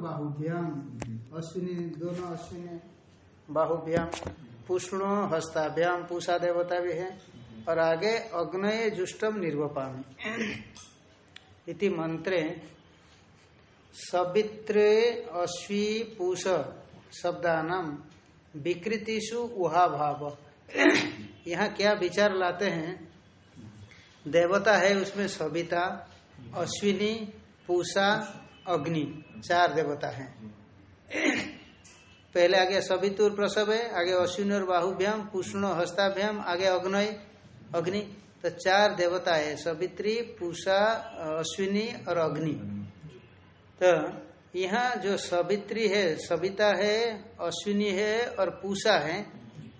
बाहुभ्याम अश्विनी, दोनों अश्विनी। बाहुभ्याम पुष्णो हस्ताभ्याम पूषा देवता भी है। और आगे अग्नय जुष्टम निर्वपामी। इति मंत्रे। सवित्रे अश्वी पूष शब्दानाम विकृतिषु उहा भाव यहाँ क्या विचार लाते हैं? देवता है उसमें सविता, अश्विनी, पूषा अग्नि, चार देवता हैं। पहले आगे सवितुर प्रसव है आगे अश्विन और बाहुभ्याम पुष्ण हस्ताभ्याम, आगे अग्नय, अग्नि। तो चार देवता है, सवित्री, पूषा, अश्विनी और अग्नि। तो यहाँ जो सवित्री है, सविता है, अश्विनी है और पूषा है,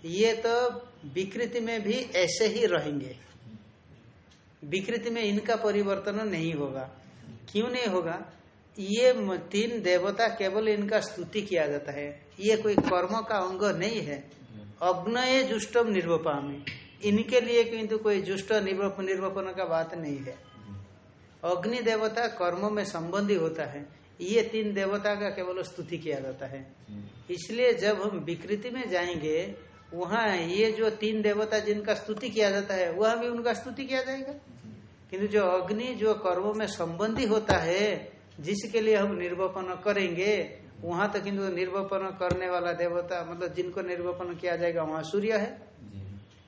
ये तो विकृति में भी ऐसे ही रहेंगे। विकृति में इनका परिवर्तन नहीं होगा। क्यों नहीं होगा? ये तीन देवता केवल इनका स्तुति किया जाता है। ये कोई कर्म का अंग नहीं है। अग्नय जुष्टम निर्वपामी। इनके लिए किंतु कोई जुष्ट निर्वपन का बात नहीं है। अग्नि देवता कर्म में संबंधी होता है। ये तीन देवता का केवल स्तुति किया जाता है। इसलिए जब हम विकृति में जाएँगे, वहाँ ये जो तीन देवता जिनका स्तुति किया जाता है, वह भी उनका स्तुति किया जाएगा। किंतु जो अग्नि, जो कर्मों में संबंधी होता है जिसके लिए हम निर्वपन करेंगे वहाँ तो किंतु निर्वपन करने वाला देवता मतलब जिनको निर्वपन किया जाएगा वहाँ सूर्य है।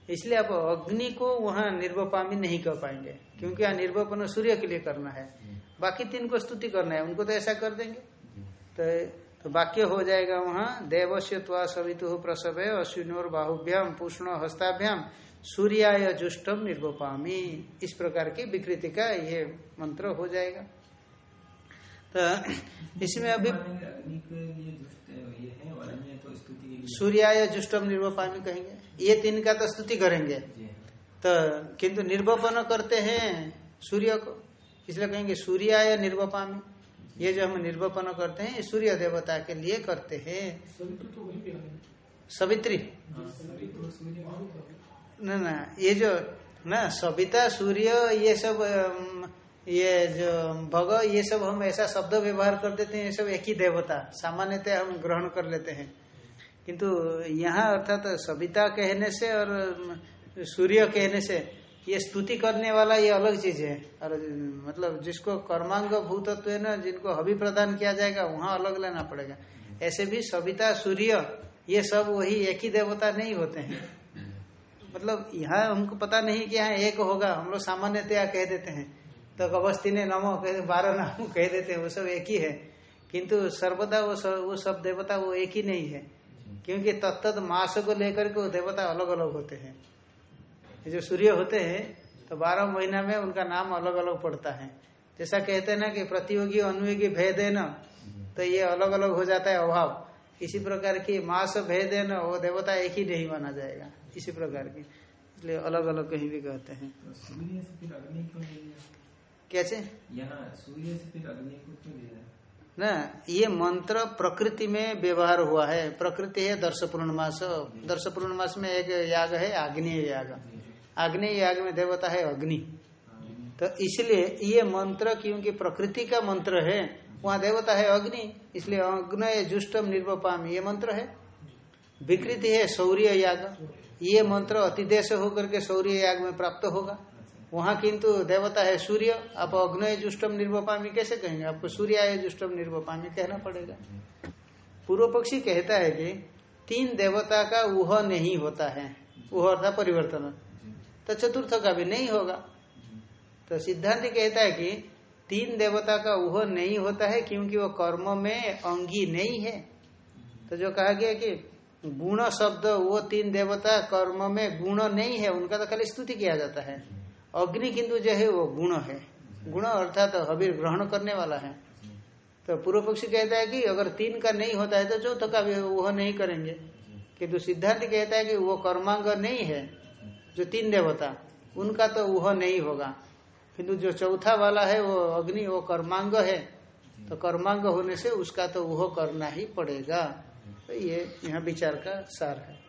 इसलिए आप अग्नि को वहाँ निर्वपामी नहीं कर पाएँगे क्योंकि यहाँ निर्वपन सूर्य के लिए करना है। बाकी तीन को स्तुति करना है उनको तो ऐसा कर देंगे। तो तो वाक्य हो जाएगा वहाँ देवस्य त्वा सवितु प्रसव है अश्विनोर बाहुभ्याम पुष्ण हस्ताभ्याम सूर्याय जुष्टम निर्वपामी। इस प्रकार की विकृति का ये मंत्र हो जाएगा। तो इसमें अभी सूर्याय जुष्टम निर्वपामी कहेंगे। ये तीन का तो स्तुति करेंगे। तो किंतु निर्वपन करते हैं सूर्य को। इसलिए कहेंगे सूर्याय निर्वपामी। ये जो हम निर्वपन करते हैं सूर्य देवता के लिए करते हैं। सवित्री न ना ये जो ना सविता सूर्य ये सब ये जो भग, ये सब हम ऐसा शब्द व्यवहार कर देते हैं, ये सब एक ही देवता। सामान्यतः हम ग्रहण कर लेते हैं। किंतु यहाँ अर्थात सविता कहने से और सूर्य कहने से ये स्तुति करने वाला ये अलग चीज़ है। और मतलब जिसको कर्मांग भूतत्व है ना, जिनको हवि प्रदान किया जाएगा, वहाँ अलग लेना पड़ेगा। ऐसे भी सविता, सूर्य, ये सब वही एक ही देवता नहीं होते हैं। मतलब यहाँ हमको पता नहीं कि यहाँ एक होगा, हम लोग सामान्यतया कह देते हैं। तो अवस्थी ने नमो कह बारह नाम कह देते हैं वो सब एक ही है। किंतु सर्वदा वो सब वो सब देवता वो एक ही नहीं है। क्योंकि तत्त मास को लेकर के वो देवता अलग अलग होते हैं। जो सूर्य होते हैं तो बारह महीना में उनका नाम अलग अलग पड़ता है। जैसा कहते हैं ना कि प्रतियोगी अनुयोगी भेद है ना तो ये अलग अलग हो जाता है अभाव। इसी प्रकार की मास भेद है ना, वो देवता एक ही नहीं माना जाएगा। इसी प्रकार की। इसलिए अलग अलग कहीं भी कहते हैं? कैसे सूर्य से फिर अग्नि को क्यों ना ये मंत्र प्रकृति में व्यवहार हुआ है। प्रकृति है दर्श पूर्णमास दर्श पूर्णमास में एक याग है आग्नेय याग। आग्नेय याग में देवता है अग्नि। तो इसलिए ये मंत्र क्योंकि प्रकृति का मंत्र है वहाँ देवता है अग्नि इसलिए अग्नय जुष्टम निर्वपाम। ये मंत्र है। विकृति है सौर्य याग। ये मंत्र अतिदेश होकर के सौर्य याग में प्राप्त होगा। वहाँ किंतु देवता है सूर्य, आप अग्नय जुष्टम निर्वपामी कैसे कहेंगे? आपको सूर्य आय जुष्टम निर्वपामी कहना पड़ेगा। पूर्व पक्षी कहता है कि तीन देवता का वह नहीं होता है। वह अर्थात परिवर्तन। तो चतुर्थ का भी नहीं होगा। तो सिद्धांत कहता है कि तीन देवता का वह नहीं होता है क्योंकि वो कर्म में अंगी नहीं है। तो जो कहा गया कि गुण शब्द वो तीन देवता कर्म में गुण नहीं है, उनका तो खाली स्तुति किया जाता है। अग्नि किंतु जो है वो गुण है। गुण अर्थात तो हबीर ग्रहण करने वाला है। तो पूर्व पक्षी कहता है कि अगर तीन का नहीं होता है तो चौथ का भी वह नहीं करेंगे। किंतु सिद्धांत कहता है कि वो कर्मांग नहीं है, जो तीन देवता, उनका तो वह नहीं होगा। किंतु जो चौथा वाला है, वो अग्नि, वो कर्मांग है। तो कर्मांग होने से उसका तो वह करना ही पड़ेगा। तो ये यहाँ विचार का सार है।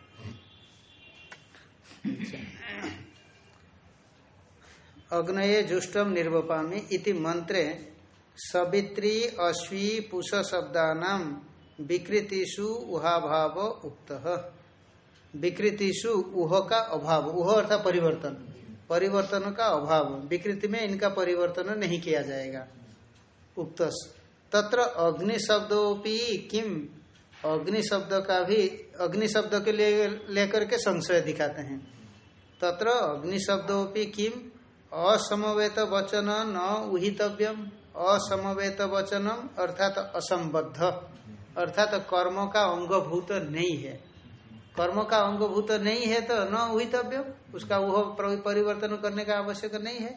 अग्नये जुष्टम निर्वपामी इति मंत्रे सवित्री अश्वी पुष शब्दानाम विकृतिषु उहाभाव उक्त। विकृतिषु उह का अभाव, उह अर्थात परिवर्तन। परिवर्तन का अभाव, विकृति में इनका परिवर्तन नहीं किया जाएगा। उक्त तत्र अग्नि शब्दोपि किम अग्नि शब्द का भी अग्नि शब्द के लिए लेकर के संशय दिखाते हैं। तत्र अग्नि शब्दोपि किम असमवेत वचन न उहितव्यम। असमवेत वचनम अर्थात असंबद्ध। अर्थात कर्म का अंगभूत नहीं है। कर्म का अंगभूत नहीं है तो न उहितव्य उसका वह परिवर्तन करने का आवश्यक नहीं है।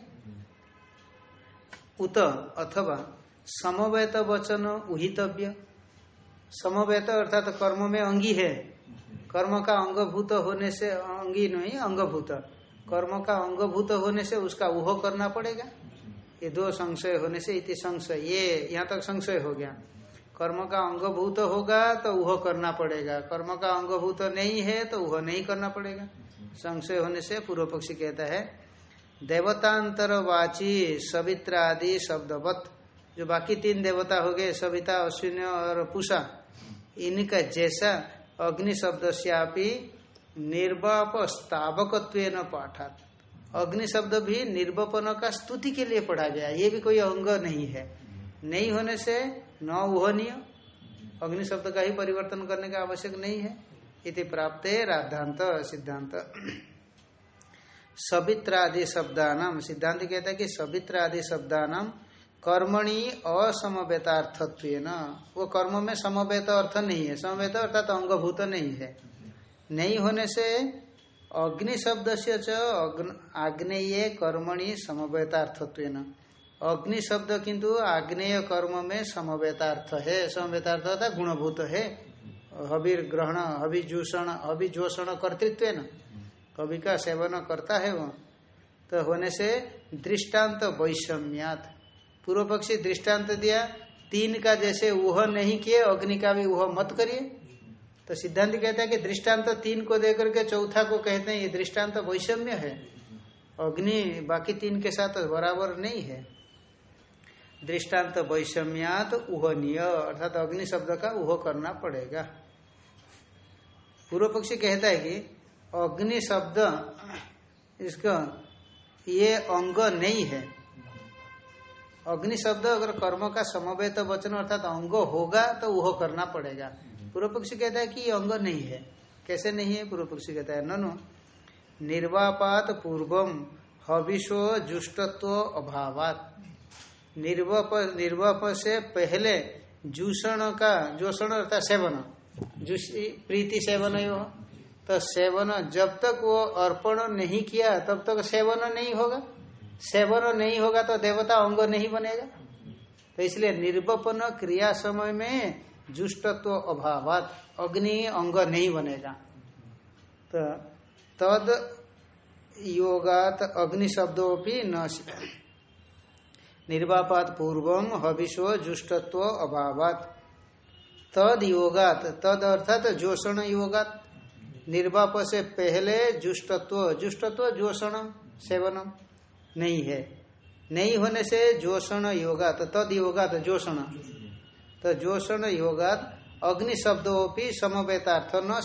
उत अथवा समवेत वचन उहितव्य। समवेत अर्थात कर्म में अंगी है। कर्म का अंगभूत होने से अंगी नहीं, अंगभूत। कर्म का अंगभूत होने से उसका उह करना पड़ेगा। ये दो संशय होने से इति संशय। ये यहाँ तक संशय हो गया। कर्म का अंगभूत होगा तो वह करना पड़ेगा। कर्म का अंगभूत नहीं है तो वह नहीं करना पड़ेगा। संशय होने से पूर्व पक्षी कहता है, देवतांतरवाची सवित्र आदि शब्दवत। जो बाकी तीन देवता हो गए, सविता, अश्विन और पूषा, इनका जैसा अग्नि शब्द से निर्वाप स्थावक पाठात। अग्नि शब्द भी निर्वपन का स्तुति के लिए पढ़ा गया। ये भी कोई अंग नहीं है। नहीं होने से न उहनीय अग्नि शब्द का ही परिवर्तन करने का आवश्यक नहीं है। इति प्राप्त राधांत सिद्धांत सवित्रादि शब्दानाम सिद्धांत कहता है कि सवित्रादि शब्दानाम कर्मणि असमवेतार्थत्व वो कर्म में समवेत अर्थ नहीं है। समवेत अर्थात अंगभूत नहीं है। नहीं होने से अग्नि शब्द से आग्नेय कर्मणि समवेतार्थत्व अग्नि शब्द किंतु आग्नेय कर्म में समवेतार्थ है। समवेतार्थ अर्थात गुणभूत है। हबीर ग्रहण हबिजूषण हबिजोषण कर्तृत्व न कवि का सेवन करता है वो। तो होने से दृष्टांत वैषम्यात। पूर्व पक्षी दृष्टांत दिया, तीन का जैसे वह नहीं किए, अग्नि का भी वह मत करिए। तो सिद्धांत कहता है कि दृष्टांत तीन को देकर के चौथा को कहते हैं, ये दृष्टांत वैषम्य है। अग्नि बाकी तीन के साथ बराबर नहीं है। दृष्टांत वैषम्यात उहनीय, अर्थात अग्नि शब्द का उह करना पड़ेगा। पूर्व पक्षी कहता है कि अग्नि शब्द, इसका ये अंग नहीं है। अग्नि शब्द अगर कर्म का समवेत वचन, अर्थात अंग होगा तो वह करना पड़ेगा। पूर्व पक्षी कहता है कि ये अंग नहीं है। कैसे नहीं है? पूर्व पक्षी कहता है, ननु, निर्वापात पूर्वम हविशो जुष्टत्व अभावात। निर्वप से पहले जूषण का, जोषण अर्थात सेवन। प्रीति सेवन यो तो सेवन, जब तक वो अर्पण नहीं किया, तब तक सेवन नहीं होगा। सेवन नहीं होगा तो देवता अंग नहीं बनेगा। तो इसलिए निर्वपन क्रिया समय में जुष्टत्व अभाव अग्नि अंग नहीं बनेगा। तो तद योगात अग्नि शब्दों भी न निर्वापात पूर्वम हविशो जुष्टत्व अभावात। तद योगात, तद अर्थात जोषण योगात। निर्वाप से पहले जुष्टत्व जुष्टत्व जोषण, सेवनम नहीं है। नहीं होने से जोषण योगा तो तद योगा तो जोषण। तो जोषण योगात अग्नि शब्दों समवेतार्थ न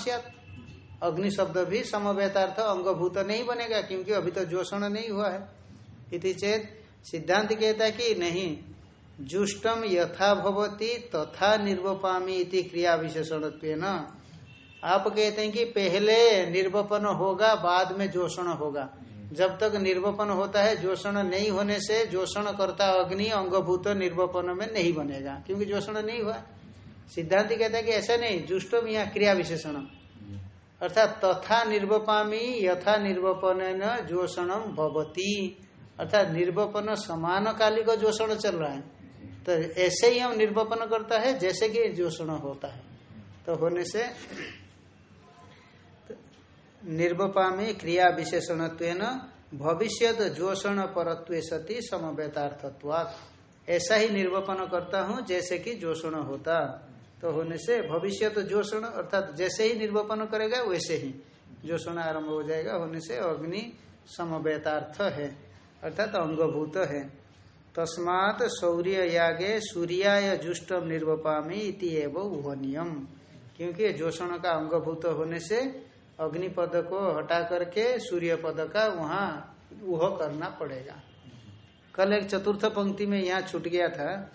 अग्नि शब्द भी समवेतार्थ अंगभूत नहीं बनेगा, क्योंकि अभी तो जोषण नहीं हुआ है। इति चेत सिद्धांत कहता है कि नहीं जुष्टम यथा भवती तथा निर्वपामी इति क्रिया विशेषण न आप कहते हैं कि पहले निर्वपन होगा, बाद में जोषण होगा। जब तक निर्वपन होता है, जोषण नहीं होने से जोषण करता अग्नि अंगभूत निर्वपन में नहीं बनेगा, क्योंकि जोषण नहीं हुआ। सिद्धांत कहता है कि ऐसा नहीं, जुष्टम यहाँ क्रिया विशेषण। अर्थात तथा निर्वपामी, यथा निर्वपन जोषणम भवती। अर्थात निर्वपन समान कालिक जोषण चल रहा है। तो ऐसे ही हम निर्वपन करता है, जैसे कि जोषण होता है। तो होने से निर्वपा में क्रिया विशेषण भविष्य जोषण परत्व सती समवेतार्थत्वात्। ऐसा ही निर्वपन करता हूँ जैसे कि जोषण होता। तो होने से भविष्य जोषण अर्थात जैसे ही निर्वपन करेगा वैसे ही जोषण आरंभ हो जाएगा। होने से अग्नि समवेतार्थ है, अर्थात अंगभूत है। तस्मात शौर्य यागे सूर्याय जुष्टम निर्वपामी इति एवं क्योंकि जोषण का अंगभूत होने से अग्निपद को हटा करके सूर्य पद का वहाँ वह करना पड़ेगा। कल एक चतुर्थ पंक्ति में यहाँ छूट गया था।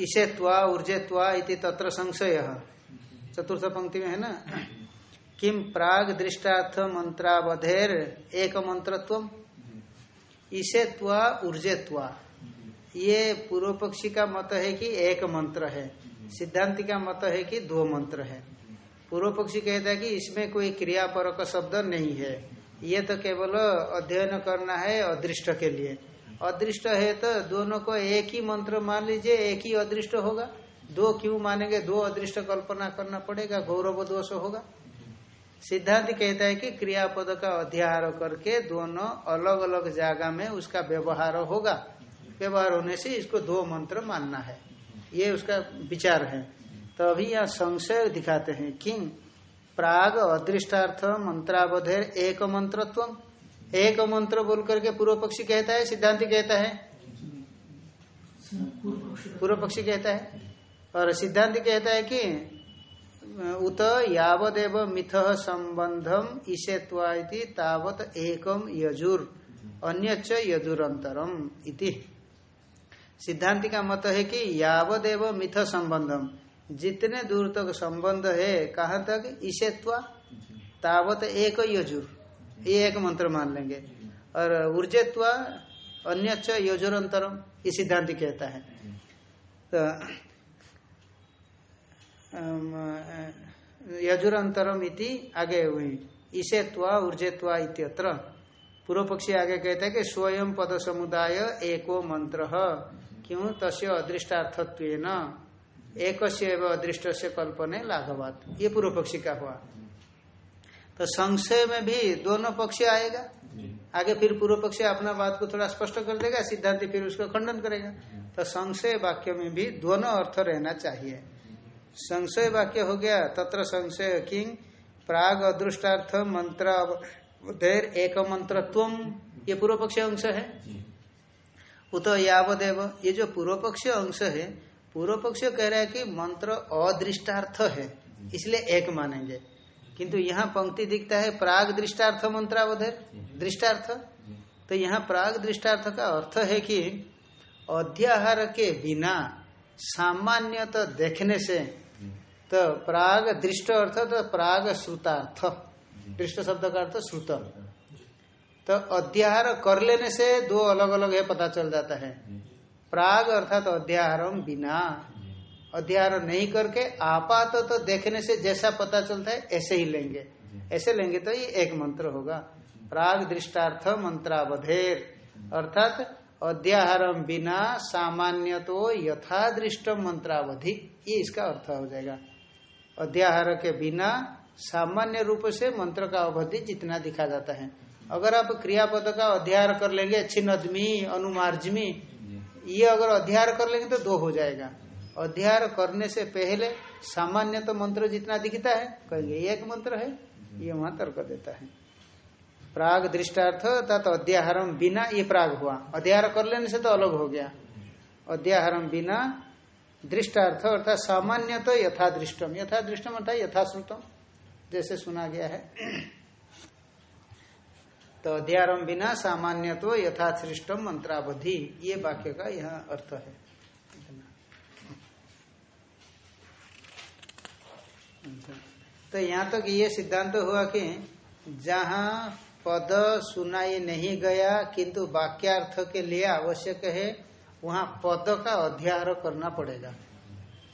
इसे त्वा, ऊर्जे त्वा इति तत्र संशय। चतुर्थ पंक्ति में है ना? किम प्राग दृष्टार्थ मंत्रावधेर एक मंत्रत्व? इसे त्वा, ऊर्जे त्वा। ये पूर्व पक्षी का मत है कि एक मंत्र है। सिद्धांति का मत है कि दो मंत्र है। पूर्व पक्षी कहता है कि इसमें कोई क्रियापरक शब्द नहीं है। ये तो केवल अध्ययन करना है अदृष्ट के लिए। अदृष्ट है तो दोनों को एक ही मंत्र मान लीजिए, एक ही अदृष्ट होगा। दो क्यों मानेंगे? दो अदृष्ट कल्पना करना पड़ेगा, गौरव दोष होगा। सिद्धांत कहता है कि क्रियापद का अध्याहार करके दोनों अलग अलग जगह में उसका व्यवहार होगा। व्यवहार होने से इसको दो मंत्र मानना है। ये उसका विचार है। तो अभी यहाँ संशय दिखाते हैं किंग प्राग अदृष्टार्थ मंत्रावधेर एक मंत्रत्व एक मंत्र बोल करके पूर्व पक्षी कहता है, सिद्धांति कहता है? पूर्व पक्षी कहता है। और सिद्धांति कहता है कि, उत यावदेव मिथ संबंधम ईशेत्वा तावत एकम यजुर अन्य यजुरंतरम इति। सिद्धांति का मत है कि यावदेव मिथ संबंधम। जितने दूर तक तो संबंध है, कहाँ तक? ईशेत्वा। तावत एक यजुर ये एक मंत्र मान लेंगे। और ऊर्जेत्वा अन्य यजुरंतरम ये सिद्धांति कहता है। तो यजुरंतरम इति आगे हुई। ईशेत्वा, ऊर्जेत्वा इत्यत्र। पूर्व पक्षी आगे कहते हैं कि स्वयं पद समुदाय एको मंत्र। क्यों? तस्य अदृष्टार्थत्व एक अदृष्ट से कल्पने लाघवात। ये पूर्व पक्षी का हुआ। तो संशय में भी दोनों पक्ष आएगा। आगे फिर पूर्व पक्षी अपना बात को थोड़ा स्पष्ट कर देगा सिद्धांत फिर उसका खंडन करेगा। तो संशय वाक्य में भी दोनों अर्थ रहना चाहिए। संशय वाक्य हो गया तत्र संशय किंग प्राग अदृष्टार्थ मंत्र देर एक मंत्रत्व। ये पूर्व पक्ष अंश है। उत यावदेव। ये जो पूर्व पक्ष अंश है पूर्व पक्ष कह रहा है कि मंत्र अदृष्टार्थ है, इसलिए एक मानेंगे। किंतु यहाँ पंक्ति दिखता है प्राग दृष्टार्थ मंत्रावधेर। दृष्टार्थ? तो यहाँ प्राग दृष्टार्थ का अर्थ है कि अध्याहार के बिना सामान्य तो देखने से तो प्राग दृष्ट अर्थ तो प्राग श्रुतार्थ। दृष्ट शब्द का अर्थ श्रुत। तो अध्याहार कर लेने से दो अलग अलग है, पता चल जाता है। प्राग अर्थात तो अध्याहारम बिना। अध्याहार नहीं करके आपात तो देखने से जैसा पता चलता है, ऐसे ही लेंगे। ऐसे लेंगे तो ये एक मंत्र होगा। प्राग दृष्टार्थ मंत्रावधेर। अर्थात अध्याहारम बिना सामान्य तो यथा दृष्ट मंत्रावधि। ये इसका अर्थ हो जाएगा। अध्याहार के बिना सामान्य रूप से मंत्र का अवधि जितना दिखा जाता है। अगर आप क्रियापद का अध्याहार कर लेंगे, छिन्नदमी, अनुमार्जमी ये अगर अध्यार कर लेंगे तो दो हो जाएगा। अध्यार करने से पहले सामान्य तो मंत्र जितना दिखता है, कहेंगे, एक मंत्र है, ये वहाँ तर्क देता है। प्राग दृष्टार्थ अर्थात अध्याहारम बिना ये प्राग हुआ। अध्यार कर लेने से तो अलग हो गया। अध्याहारम बिना दृष्टार्थ अर्थात सामान्य तो यथा दृष्टम यथा दृष्टम अर्थात यथाश्रुतम जैसे सुना गया है। तो अध्यारम बिना सामान्य तो यथाश्रिष्टम मंत्रावधि। ये वाक्य का यह अर्थ है। तो यहाँ तक तो ये सिद्धांत तो हुआ कि जहाँ पद सुनाई नहीं गया, किंतु वाक्यार्थ के लिए आवश्यक है, वहाँ पद का अध्यार करना पड़ेगा।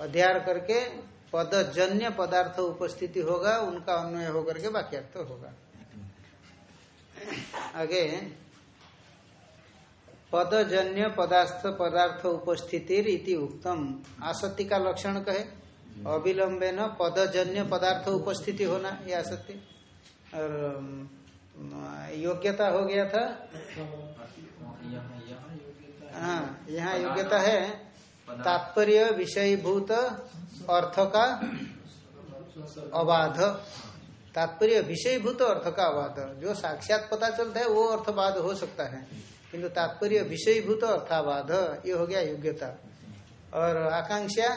अध्यार करके पदजन्य पदार्थ उपस्थिति होगा, उनका अन्वय होकर के वाक्यार्थ होगा। आगे। पदजन्य पदार्थ पदार्थ उपस्थिति इति उत्तम आसक्ति का लक्षण कहे? अविलंबे न पदजन्य पदार्थ उपस्थिति होना, ये आसक्ति। और योग्यता हो गया था? हाँ यहाँ योग्यता है। तात्पर्य विषयभूत अर्थ का अबाध। तात्पर्य विषयभूत अर्थ का अबाध जो साक्षात पता चलता है वो अर्थवाद हो सकता है। किंतु तात्पर्य विषयभूत अर्थावाद ये हो गया योग्यता। और आकांक्षा?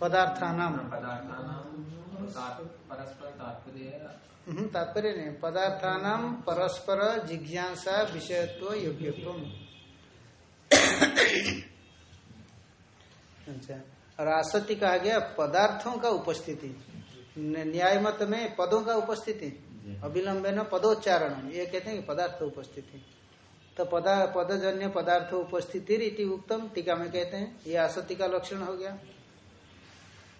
पदार्थानाम। हम्म, तात्पर्य नहीं। पदार्थानाम परस्पर जिज्ञासा विषयत्व योग्यत्व। अच्छा। और आसक्ति कहा गया पदार्थों का उपस्थिति। न्याय मत में पदों का उपस्थिति अविलंबे न पदोच्चारण ये कहते हैं कि पदार्थ उपस्थिति। तो पदा पदजन्य पदार्थ उपस्थिति रीति उत्तम टीका में कहते हैं ये आसक्ति का लक्षण हो गया।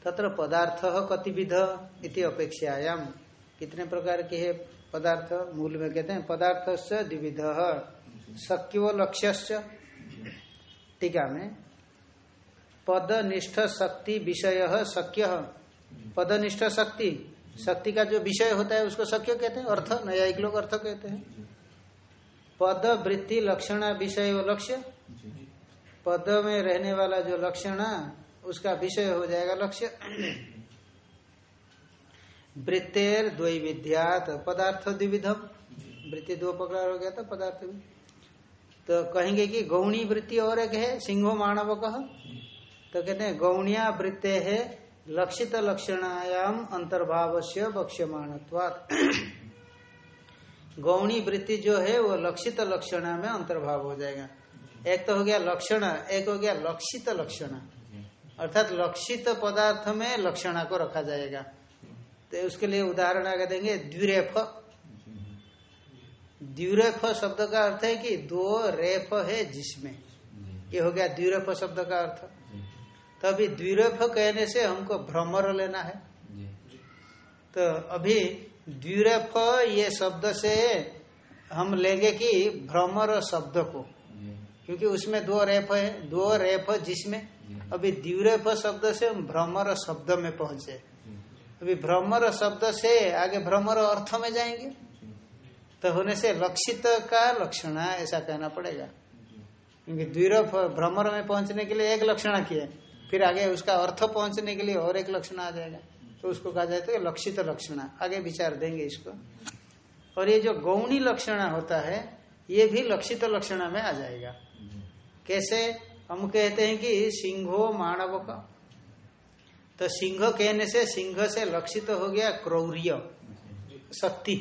तत्र पदार्थ कतिविध इति अपेक्षायाम। कितने प्रकार के है पदार्थ? मूल में कहते हैं पदार्थ से द्विविध शक्यो लक्ष्य टीका में पदनिष्ठ शक्ति विषय शक्य पदनिष्ठ शक्ति। शक्ति का जो विषय होता है, उसको शक्य कहते हैं, अर्थ, न्यायिक लोग अर्थ कहते हैं। पद, वृत्ति, लक्षण, विषय व लक्ष्य। पद में रहने वाला जो लक्षण, उसका विषय हो जाएगा लक्ष्य। वृत्तेर द्वैविध्यात पदार्थ द्विविधम। वृत्ति दो प्रकार हो गया था, पदार्थ भी। तो कहेंगे कि गौणी वृत्ति और एक है, सिंहो मानव कह तो कहते हैं, गौणिया वृत्ते है लक्षित लक्षणायाम अंतर्भाव से बक्ष्यमाणत्वात् गौणी वृत्ति जो है, वो लक्षित लक्षण में अंतर्भाव हो जाएगा। एक तो हो गया लक्षण, एक हो गया लक्षित लक्षण। अर्थात लक्षित पदार्थ में लक्षणा को रखा जाएगा। तो उसके लिए उदाहरण आगे देंगे, द्विरेफ। द्विरेफ शब्द का अर्थ है कि दो रेफ है जिसमें। ये हो गया द्विरेफ शब्द का अर्थ। तो अभी द्विरेफ कहने से हमको भ्रमर लेना है। तो अभी द्विरेफ ये शब्द से हम लेंगे कि भ्रमर शब्द को। क्योंकि उसमें दो रेफ है दो रेफ जिसमें अभी द्विरेफ शब्द से हम भ्रमर शब्द में पहुँचे। अभी भ्रमर शब्द से आगे भ्रमर अर्थ में जाएँगे। तो होने से लक्षित का लक्षण ऐसा कहना पड़ेगा। क्योंकि द्विरफ भ्रमर में पहुँचने के लिए एक लक्षण किए। फिर आगे उसका अर्थ पहुँचने के लिए और एक लक्षण आ जाएगा। तो उसको कहा जाता है लक्षित लक्षण आगे विचार देंगे इसको। और ये जो गौणी लक्षण होता है, ये भी लक्षित लक्षण में आ जाएगा। कैसे? हम कहते हैं कि सिंहो मानव का तो सिंह कहने से, सिंह से लक्षित हो गया क्रौर्य, शक्ति।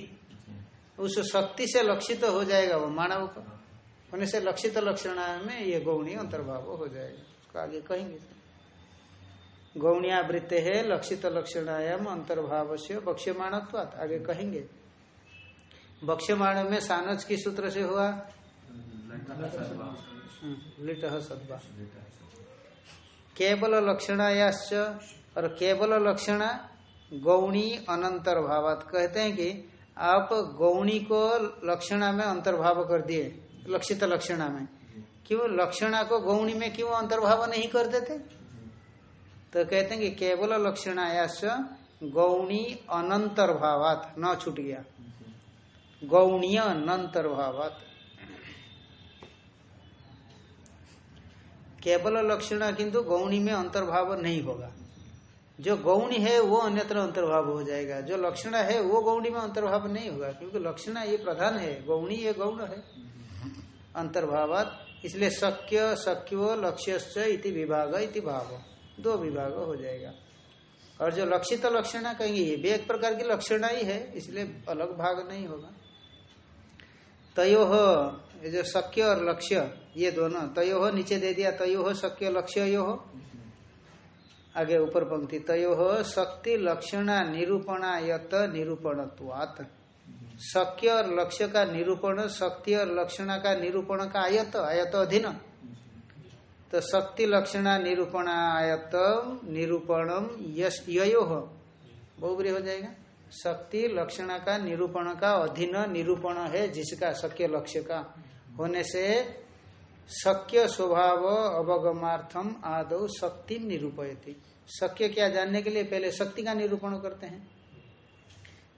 उस शक्ति से लक्षित हो जाएगा वो मानव का होने से लक्षित लक्षण में ये गौणी अंतर्भाव हो जाएगा। आगे कहेंगे। गौणिया वृत्ते है, लक्षित लक्षणायाम अंतर्भाव से बक्ष्यमाणत्वात आगे कहेंगे। बक्ष्यमाण में सानज की सूत्र से हुआ? लिट सद्वा केवल लक्षणायाश्च और केवल लक्षण गौणी अनंतर भावात कहते हैं कि आप गौणी को लक्षणा में अंतर्भाव कर दिए, लक्षित लक्षणा में। क्यों? लक्षणा को गौणी में क्यों अंतर्भाव नहीं कर देते? तो कहते हैं कि केवल लक्षणायास गौणी अनंतर भावात न छूट गया। गौणीय अनंतर भावात केवल लक्षण किंतु गौणी में अंतर्भाव नहीं होगा। जो गौणी है, वो अन्यत्र अंतर्भाव हो जाएगा। जो लक्षण है, वो गौणी में अंतर्भाव नहीं होगा, क्योंकि लक्षण ये प्रधान है। गौणी ये गौण है। अंतर्भावात। इसलिए शक्य, शक्यो लक्ष्य इति विभाग इति भाव। दो विभाग हो जाएगा। और जो लक्षित लक्षण कहेंगे, ये भी एक प्रकार की लक्षण ही है, इसलिए अलग भाग नहीं होगा। तयो हो ये जो शक्य और लक्ष्य, ये दोनों, तयो हो नीचे दे दिया, तयो हो शक्य लक्ष्य, यो। हो आगे ऊपर पंक्ति, तयो हो शक्ति, लक्षणा निरूपणायत निरूपणत्वात। शक्य और लक्ष्य का निरूपण, शक्ति और लक्षणा का निरूपण का आयत आयत अधीन। तो शक्ति लक्षणा निरूपण आयत निरूपणम यो बहुबरी हो जाएगा। शक्ति लक्षण का निरूपण का अधीन निरूपण है, जिसका शक्य लक्ष्य का। होने से शक्य स्वभाव अवगमार्थम आदौ शक्ति निरूपयती। शक्य क्या जानने के लिए? पहले शक्ति का निरूपण करते हैं।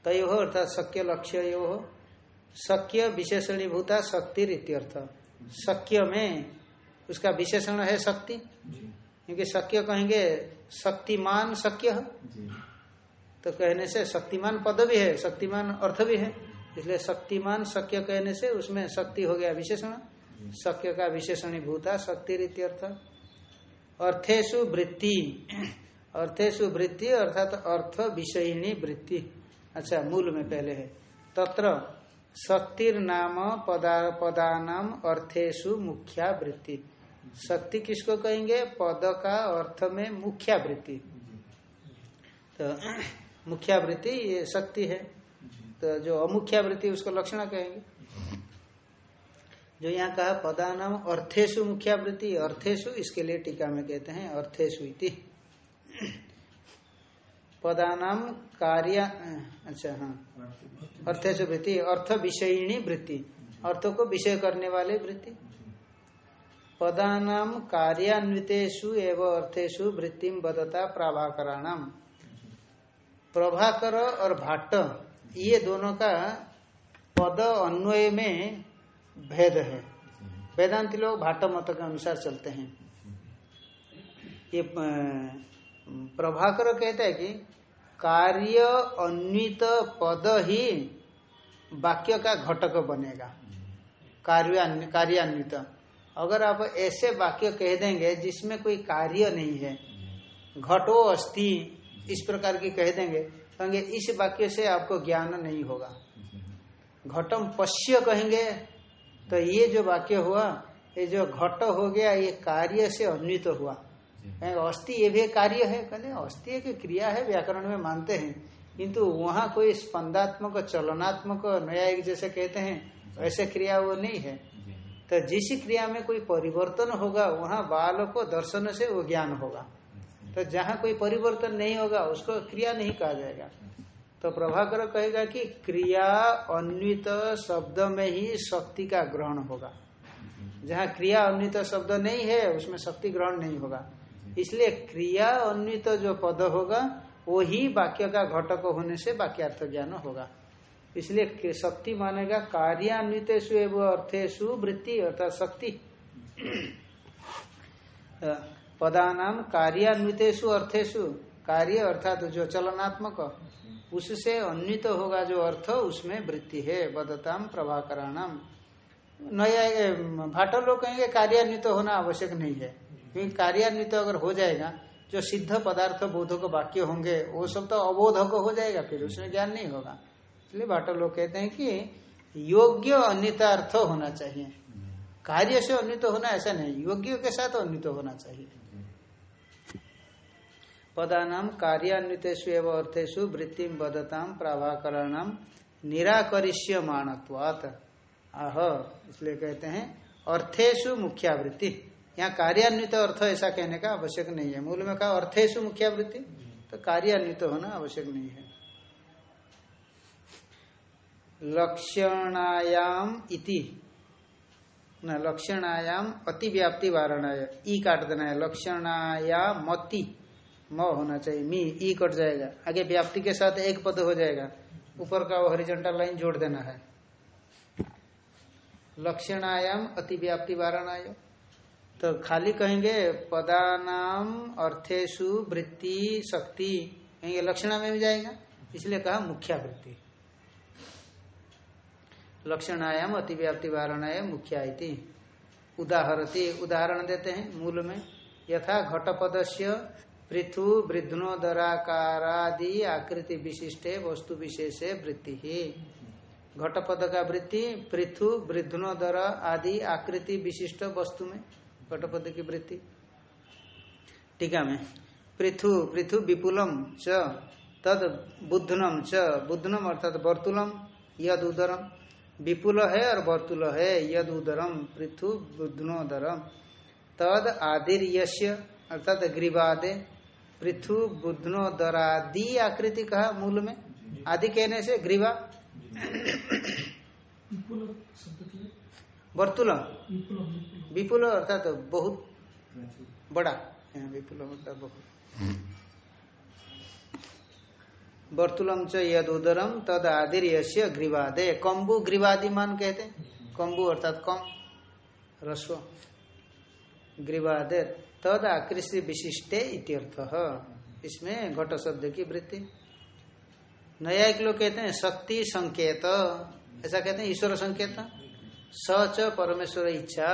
तय हो अर्थात शक्य लक्ष्य यो। हो शक्य विशेषणीभूता शक्ति इत्यर्थ शक्य में उसका विशेषण है शक्ति। क्योंकि शक्य कहेंगे शक्तिमान शक्य। तो कहने से शक्तिमान पद भी है शक्तिमान अर्थ भी है। इसलिए शक्तिमान शक्य कहने से उसमें शक्ति हो गया विशेषण। शक्य का विशेषणी भूता शक्ति रीति अर्थ। अर्थेशु वृत्ति। अर्थेशु वृत्ति अर्थात अर्थ विषयिणी वृत्ति। अच्छा मूल में पहले है। तत्र शक्तिर नाम पदा पदानाम अर्थेशु मुख्या वृत्ति। शक्ति किसको कहेंगे? पद का अर्थ में मुख्या वृत्ति तो मुख्यावृत्ति ये शक्ति है। तो जो अमुख्या वृत्ति उसको लक्षण कहेंगे। जो यहाँ कहा, पदानाम अर्थेशु मुख्या वृत्ति अर्थेशु इसके लिए टीका में कहते हैं अर्थेशु इति। पदानाम कार्य अच्छा हाँ। अर्थेशु वृत्ति, अर्थ विषयिणी वृत्ति। अर्थ को विषय करने वाले वृत्ति। पदानाम कार्यान्वितेषु एवं अर्थेशु वृत्तिम बदता प्राभाकराणाम प्रभाकर और भाट ये दोनों का पद अन्वय में भेद है। वेदांति लोग भाट मत के अनुसार चलते हैं। ये प्रभाकर कहता है कि कार्य अन्वित पद ही वाक्य का घटक बनेगा। कार्य कार्यान्वित। अगर आप ऐसे वाक्य कह देंगे जिसमें कोई कार्य नहीं है घटो अस्थि इस प्रकार की कह देंगे कहेंगे इस वाक्य से आपको ज्ञान नहीं होगा। घटम पश्य कहेंगे तो ये जो वाक्य हुआ ये जो घट हो गया ये कार्य से अन्वित तो हुआ अस्थि ये भी कार्य है? कहते अस्थि एक क्रिया है व्याकरण में मानते हैं। किंतु वहाँ कोई स्पंदात्मक चलनात्मक नया एक जैसे कहते हैं ऐसे क्रिया वो नहीं है। तो जिस क्रिया में कोई परिवर्तन होगा, वहाँ बाल को दर्शन से वो ज्ञान होगा। तो जहाँ कोई परिवर्तन नहीं होगा, उसको क्रिया नहीं कहा जाएगा। तो प्रभाकर कहेगा कि क्रिया अन्वित शब्द में ही शक्ति का ग्रहण होगा। जहाँ क्रिया अन्वित शब्द नहीं है, उसमें शक्ति ग्रहण नहीं होगा। इसलिए क्रिया अन्वित जो पद होगा, वो ही वाक्य का घटक होने से वाक्यार्थ ज्ञान होगा। इसलिए शक्ति मानेगा कार्यान्वितेशु एवं अर्थेशु वृत्ति अर्थात शक्ति। पदानाम कार्यान्वितेशु अर्थेशु कार्य अर्थात जो चलनात्मक, उससे अन्वित होगा जो अर्थ, उसमें वृत्ति है। बदताम प्रभाकराणाम। नया भाटा लोग कहेंगे कार्यान्वित होना आवश्यक नहीं है। क्योंकि कार्यान्वित अगर हो जाएगा, जो सिद्ध पदार्थ बोधक वाक्य होंगे, वो सब तो अबोधक हो जाएगा, फिर उसमें ज्ञान नहीं होगा। इसलिए भाटा लोग कहते हैं कि योग्य अन्यतार्थ होना चाहिए। कार्य से अन्वित होना ऐसा नहीं, योग्य के साथ अन्वित होना चाहिए। पदानाम कार्यान्वितेषु एवं अर्थेशु वृत्ति बदताम प्राभाकरण निराकरिष्य मानत्वात आह, इसलिए कहते हैं अर्थेशु मुख्यावृत्ति। यहाँ कार्यान्वित अर्थ ऐसा कहने का आवश्यक नहीं है। मूल में कहा अर्थेशु मुख्यावृत्ति तो कार्यान्वित होना आवश्यक नहीं है। लक्षणायाम इति। न, लक्षणायाम अति व्याप्ति वारणा ई काट देना है लक्षणाया मति म होना चाहिए, मी, ई कट जाएगा। आगे व्याप्ति के साथ एक पद हो जाएगा। ऊपर का हॉरिजॉन्टल लाइन जोड़ देना है। लक्षणायाम अति व्याप्ति वारणाय। तो खाली कहेंगे, पदानाम अर्थेशु वृत्ति शक्ति। कहेंगे, लक्षणा में भी जाएगा, इसलिए कहा मुख्या वृत्ति लक्षणायाम, अतिव्याप्ति वारणाय मुख्या उदाहरती, उदाहरण देते हैं मूल में। यथा घटपद से पृथु वृद्धनोदराकारादि आकृति विशिष्टे, वस्तु विशेषे, वृत्ति। ही घटपद का वृत्ति, पृथु वृद्धनोदर आदि, आकृति विशिष्ट वस्तु में। घटपद की वृत्ति। टीका में। पृथु पृथु विपुलम च, तद बुद्धनम च, बुद्धनम अर्थात वर्तुलम, यद उदरम। विपुल है और वर्तुल है यद उदरम पृथु बुद्धनोदरम। तद आदिर यश्य अर्थात ग्रीवादे पृथु बुधनो दरादि आकृति कहा मूल में? आदि कहने से ग्रीवा? वर्तुल। विपुल अर्थात बहुत बड़ा। विपुल मतलब बहुत। वर्तुलम च यद उदरम तद आदिर यश्य ग्रीवादे। कम्बु ग्रीवादि मान कहते कम्बु अर्थात कम रस्व ग्रीवादे तद आकृष्ट विशिष्टे इत्यर्थ। इसमें घट शब्द की वृत्ति। नया एक लोग कहते हैं, शक्ति संकेत। ऐसा कहते हैं, ईश्वर संकेत। स च परमेश्वर इच्छा।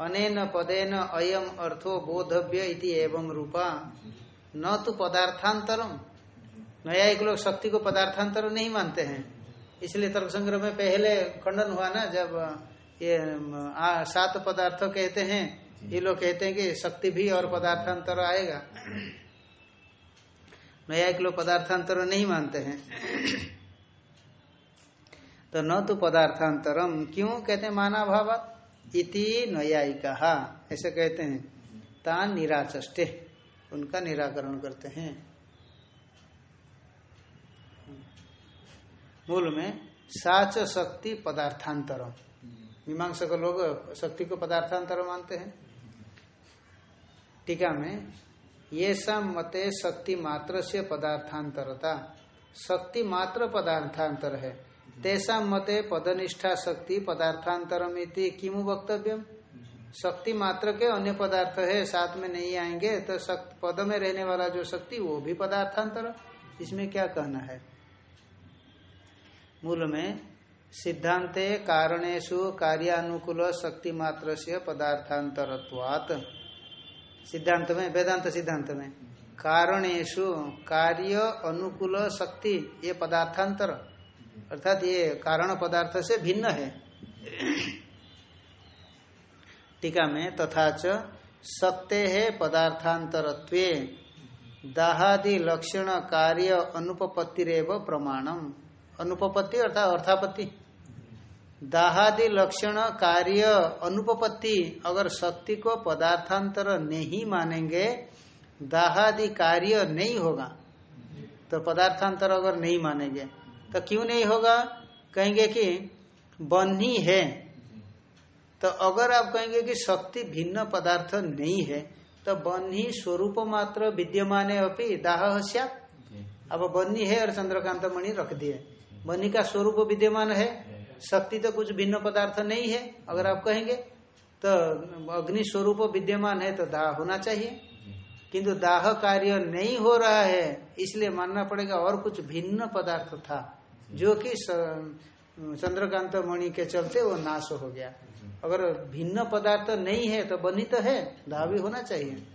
अनेन पदेन अयम अर्थो बोधव्य इति एवं रूपा। न तो पदार्थांतरम। न्यायिक लोग शक्ति को पदार्थांतर नहीं मानते हैं। इसलिए तर्क संग्रह में पहले खंडन हुआ ना, जब ये सात पदार्थ कहते हैं, ये लोग कहते हैं कि शक्ति भी और पदार्थांतर आएगा। न्यायिक लोग पदार्थांतर नहीं मानते हैं। तो न तो पदार्थांतरम, क्यों? कहते हैं माना भाव इति न्यायिका, ऐसे कहते हैं। तान निराचष्टे, उनका निराकरण करते हैं। मूल में साच शक्ति पदार्थांतरम। मीमांसक लोग शक्ति को पदार्थांतर मानते हैं। टीका में, ये सब मते शक्ति मात्र से पदार्थांतरता। शक्ति मात्र पदार्थांतर है। तेसा मते पदनिष्ठा शक्ति पदार्थांतरम इति किमु वक्तव्यम? शक्ति मात्र के अन्य पदार्थ है, साथ में नहीं आएँगे तो पद में रहने वाला जो शक्ति, वो भी पदार्थांतर। इसमें क्या कहना है? मूल में सिद्धांते कारणेशु कार्यानुकूल शक्ति मात्र से पदार्थांतरत्वात्। सिद्धांत में, वेदांत सिद्धांत में। कारणेशु कार्य अनुकूल शक्ति, ये पदार्थांतर, अर्थात ये कारण पदार्थ से भिन्न है। टीका में तथा च सत्य है पदार्थांतरत्वे, दाहादि लक्षण कार्य अनुपपत्तिरव प्रमाणम। अनुपपत्ति अर्थात अर्थापत्ति। दाहादि लक्षण कार्य अनुपपत्ति अगर शक्ति को पदार्थांतर नहीं मानेंगे दाहादि कार्य नहीं होगा। तो पदार्थांतर अगर नहीं मानेंगे तो क्यों नहीं होगा? कहेंगे कि बन्ही है। तो अगर आप कहेंगे कि शक्ति भिन्न पदार्थ नहीं है तो बन्ही स्वरूप मात्र विद्यमान है अपनी दाह अब बन्ही है और चंद्रकांत मणि रख दिए। बनी का स्वरूप विद्यमान है। शक्ति तो कुछ भिन्न पदार्थ नहीं है। अगर आप कहेंगे तो अग्नि स्वरूप विद्यमान है तो दाह होना चाहिए। किंतु दाह कार्य नहीं हो रहा है, इसलिए मानना पड़ेगा और कुछ भिन्न पदार्थ था, जो कि चंद्रकांत मणि के चलते वो नाश हो गया। अगर भिन्न पदार्थ नहीं है तो बनी तो है, दाह भी होना चाहिए।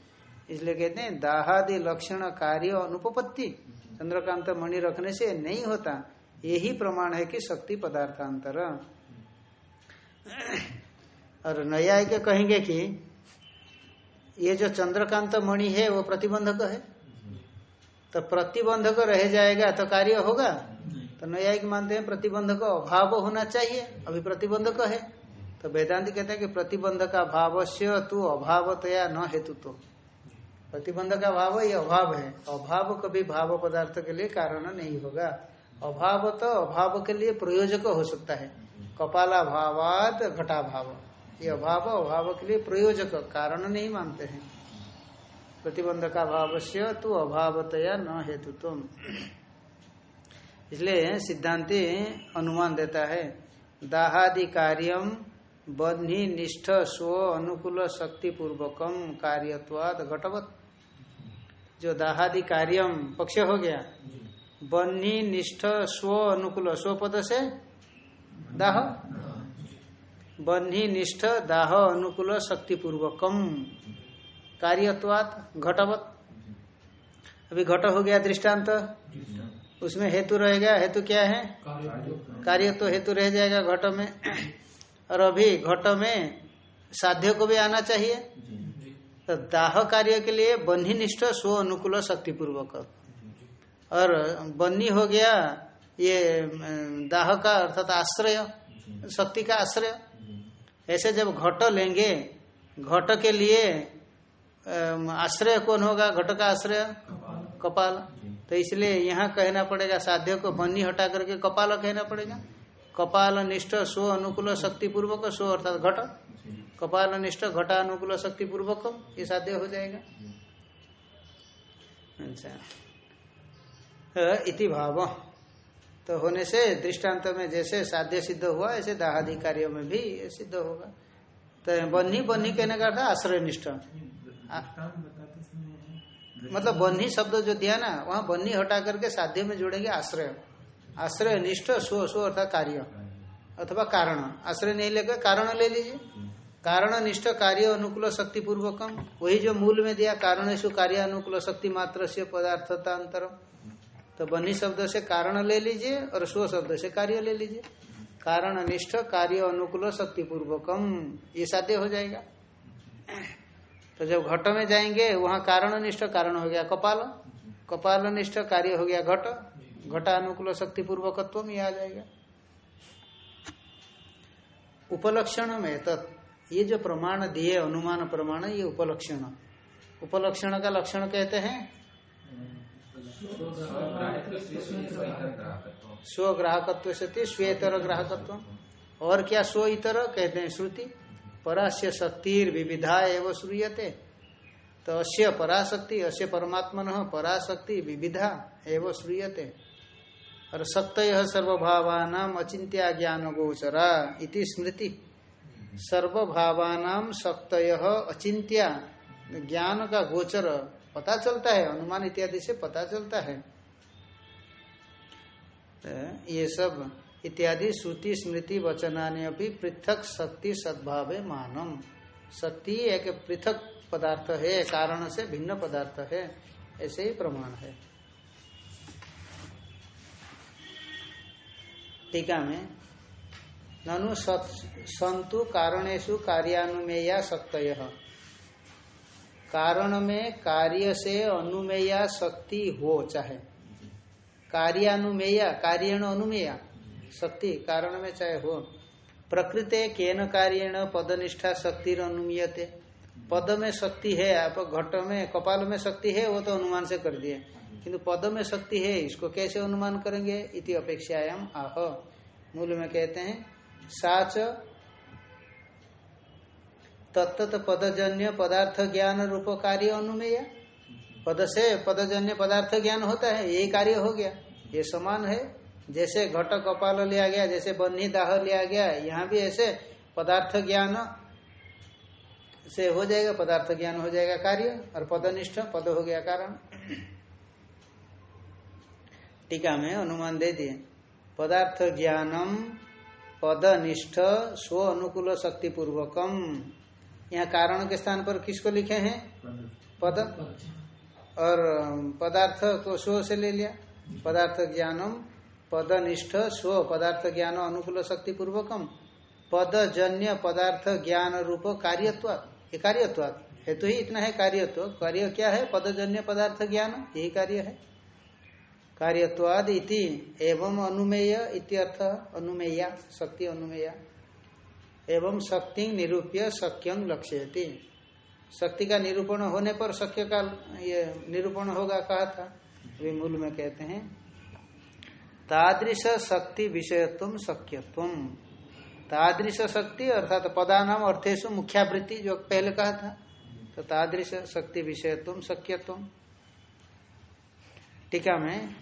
इसलिए कहते हैं, दाहादि लक्षण कार्य अनुपपत्ति। चंद्रकांत मणि रखने से नहीं होता। यही प्रमाण है कि शक्ति पदार्थांतर। और नया के कहेंगे कि ये जो चंद्रकांत मणि है, वो प्रतिबंधक है। तो प्रतिबंधक रह जाएगा तो कार्य होगा। तो न्यायिक मानते हैं प्रतिबंधक अभाव होना चाहिए, अभी प्रतिबंधक है। तो वेदांत कहते हैं कि प्रतिबंध का भाव से तू अभावतया न हेतु तो। प्रतिबंध का भाव ये अभाव है। अभाव कभी भाव पदार्थ के लिए कारण नहीं होगा। अभाव तो अभाव के लिए प्रयोजक हो सकता है। कपाला भावात घटा भाव ये अभाव अभाव के लिए प्रयोजक, कारण नहीं मानते हैं। प्रतिबंध का भाव से तो अभावतया न हेतु तुम इसलिए सिद्धांति अनुमान देता है, दाहादि कार्यम बन्ही निष्ठ स्व अनुकूल शक्ति पूर्वकम कार्यवाद घटवत। जो दाहादि कार्यम पक्ष हो गया बन्ही निष्ठ स्व अनुकूल स्व पद से? दाह? बन्ही निष्ठ दाह अनुकूल शक्ति पूर्वकम कार्यत्वात घटवत। अभी घट हो गया दृष्टांत। तो। उसमें हेतु रहेगा हेतु क्या है? कार्य तो हेतु रह जाएगा घट में। और अभी घट में साध्य को भी आना चाहिए। तो दाह कार्य के लिए बन्ही निष्ठ स्व अनुकूल शक्ति पूर्वक और बन्नी हो गया, ये दाह का अर्थात आश्रय, शक्ति का आश्रय। ऐसे जब घट लेंगे, घट के लिए आश्रय कौन होगा? घट का आश्रय? कपाल। तो इसलिए यहाँ कहना पड़ेगा, साध्य को बन्नी हटा करके कपाल कहना पड़ेगा। कपाल निष्ठ स्व अनुकूल शक्ति पूर्वक स्व अर्थात घट। कपाल निष्ठ घटा अनुकूल शक्ति पूर्वक ये साध्य हो जाएगा। अच्छा। इति भाव। तो होने से दृष्टांत में जैसे साध्य सिद्ध हुआ, ऐसे दाहादि कार्यो में भी सिद्ध होगा। तो बन्ही बन्ही कहने का था आश्रय निष्ठ मतलब बन्ही शब्द जो दिया ना, वहाँ बन्ही हटा करके साध्य में जोड़ेंगे आश्रय। आश्रय निष्ठ स्व स्व अर्थात कार्य। अथवा कारण। आश्रय नहीं लेकर कारण ले लीजिए। कारण, निष्ठ, कार्य, अनुकूल शक्ति पूर्वकम वही जो मूल में दिया, कारण कार्य अनुकूल, शक्ति मात्र से पदार्थता अंतर तो बनी शब्द से कारण ले लीजिए और स्व शब्द से कार्य ले लीजिए। कारण निष्ठ, कार्य अनुकूल शक्ति पूर्वकम ये साध्य हो जाएगा। तो जब घट में जाएँगे, वहाँ कारण निष्ठ, कारण हो गया कपाल। कपाल निष्ठ, कार्य हो गया घट। घटानुकूल शक्ति पूर्वकत्व में आ जाएगा। उपलक्षण में तो ये जो प्रमाण दिए, अनुमान प्रमाण, ये उपलक्षण। उपलक्षण का लक्षण कहते हैं स्वग्राहकत्व से स्वेतर ग्राहकत्व। और क्या स्व इतर कहते हैं श्रुति? परास्य शक्तिर विविधा एवं श्रूयते। तो अश्य पराशक्ति अश्य परमात्मन पराशक्ति विविधा एवं श्रूयते। और सक्त सर्वभावान अचिंत्या ज्ञान गोचरा इति स्मृति। सर्वभावान सक्त अचिंत्या ज्ञान का गोचर पता चलता है, अनुमान इत्यादि से पता चलता है। तो ये सब इत्यादि श्रुति, स्मृति, वचनाने अभी पृथक शक्ति सद्भाव मानम। शक्ति एक पृथक पदार्थ है कारण से भिन्न पदार्थ है, ऐसे ही प्रमाण है। टीका में, ननु संतु कारणेशु कार्यानुमेया सक्त कारण में कार्य से अनुमेया शक्ति हो चाहे। कार्यानुमेया कार्यण अनुमेया शक्ति कारण में चाहे हो। प्रकृति केन कार्यण पदनिष्ठा शक्ति अनुमीयते। पद में शक्ति है आप घट में कपाल में शक्ति है वो तो अनुमान से कर दिए। किंतु पद में शक्ति है इसको कैसे अनुमान करेंगे? इति अपेक्षायाम आह। मूल में कहते हैं साच तत्त पदजन्य पदार्थ ज्ञान रूप कार्य अनुमेय। पद से पदजन्य पदार्थ ज्ञान होता है, यही कार्य हो गया। ये समान है। जैसे घट कपाल लिया गया, जैसे बन्ही दाह लिया गया, यहाँ भी ऐसे पदार्थ ज्ञान से हो जाएगा पदार्थ ज्ञान हो जाएगा कार्य, और पदनिष्ठ, पद हो गया कारण। टीका में अनुमान दे दिए। पदार्थ ज्ञानम पदनिष्ठ स्व अनुकूल शक्ति पूर्वकम यहाँ कारण के स्थान पर किसको लिखे हैं? पद। और पदार्थ को स्व से ले लिया। पदार्थ ज्ञानम, पदनिष्ठ स्व। पदार्थ ज्ञान अनुकूल शक्ति पूर्वकम। पद जन्य पदार्थ ज्ञान रूप कार्यत्व ये कार्यत्वाद हेतु ही इतना है कार्यत्व। कार्य क्या है? पदजन्य पदार्थ ज्ञान। यही कार्य है। कार्यत्वाद इति एवं अनुमेय इत्यर्थ अनुमेया, शक्ति अनुमेया। एवं शक्ति निरूप्य शक्यं लक्ष्यति। शक्ति का निरूपण होने पर शक्य का ये निरूपण होगा कहा था, वे मूल में कहते हैं। तादृश शक्ति विषयत्व शक्यत्व। तादृश शक्ति अर्थात पदानाम अर्थेशु मुख्यावृत्ति जो पहले कहा था तो तादृश शक्ति विषयत्व शक्यत्व। टीका में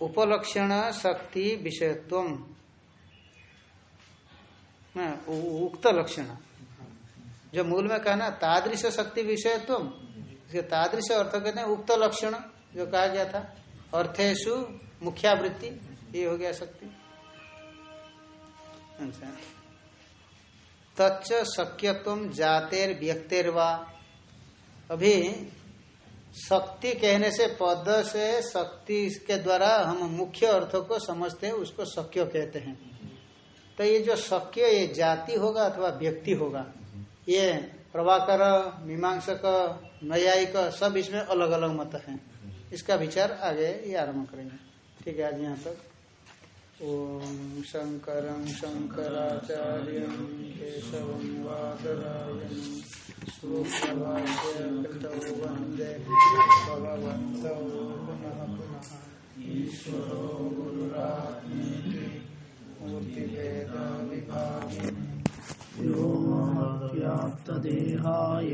उपलक्षण शक्ति विषयत्व। उक्त लक्षण। जो मूल में कहना तादृश शक्ति विषयत्व तादृश अर्थ कहते हैं उक्त लक्षण, जो कहा गया था। अर्थेशु मुख्यावृत्ति, ये हो गया शक्ति। अच्छा। तच्च शक्यत्व जातेर व्यक्तेर अभी शक्ति कहने से पद से शक्ति के द्वारा हम मुख्य अर्थ को समझते हैं, उसको शक्य कहते हैं। तो ये जो शक्य ये जाति होगा अथवा व्यक्ति होगा, ये प्रभाकर, मीमांसक, न्यायिक, सब इसमें अलग अलग मत हैं। इसका विचार आगे ये आरंभ करेंगे। ठीक है, आज यहाँ तक। ओम शंकर शंकराचार्य केशव वंदे भगवत गुरुरात्मेति। व्योमव्याप्तदेहाय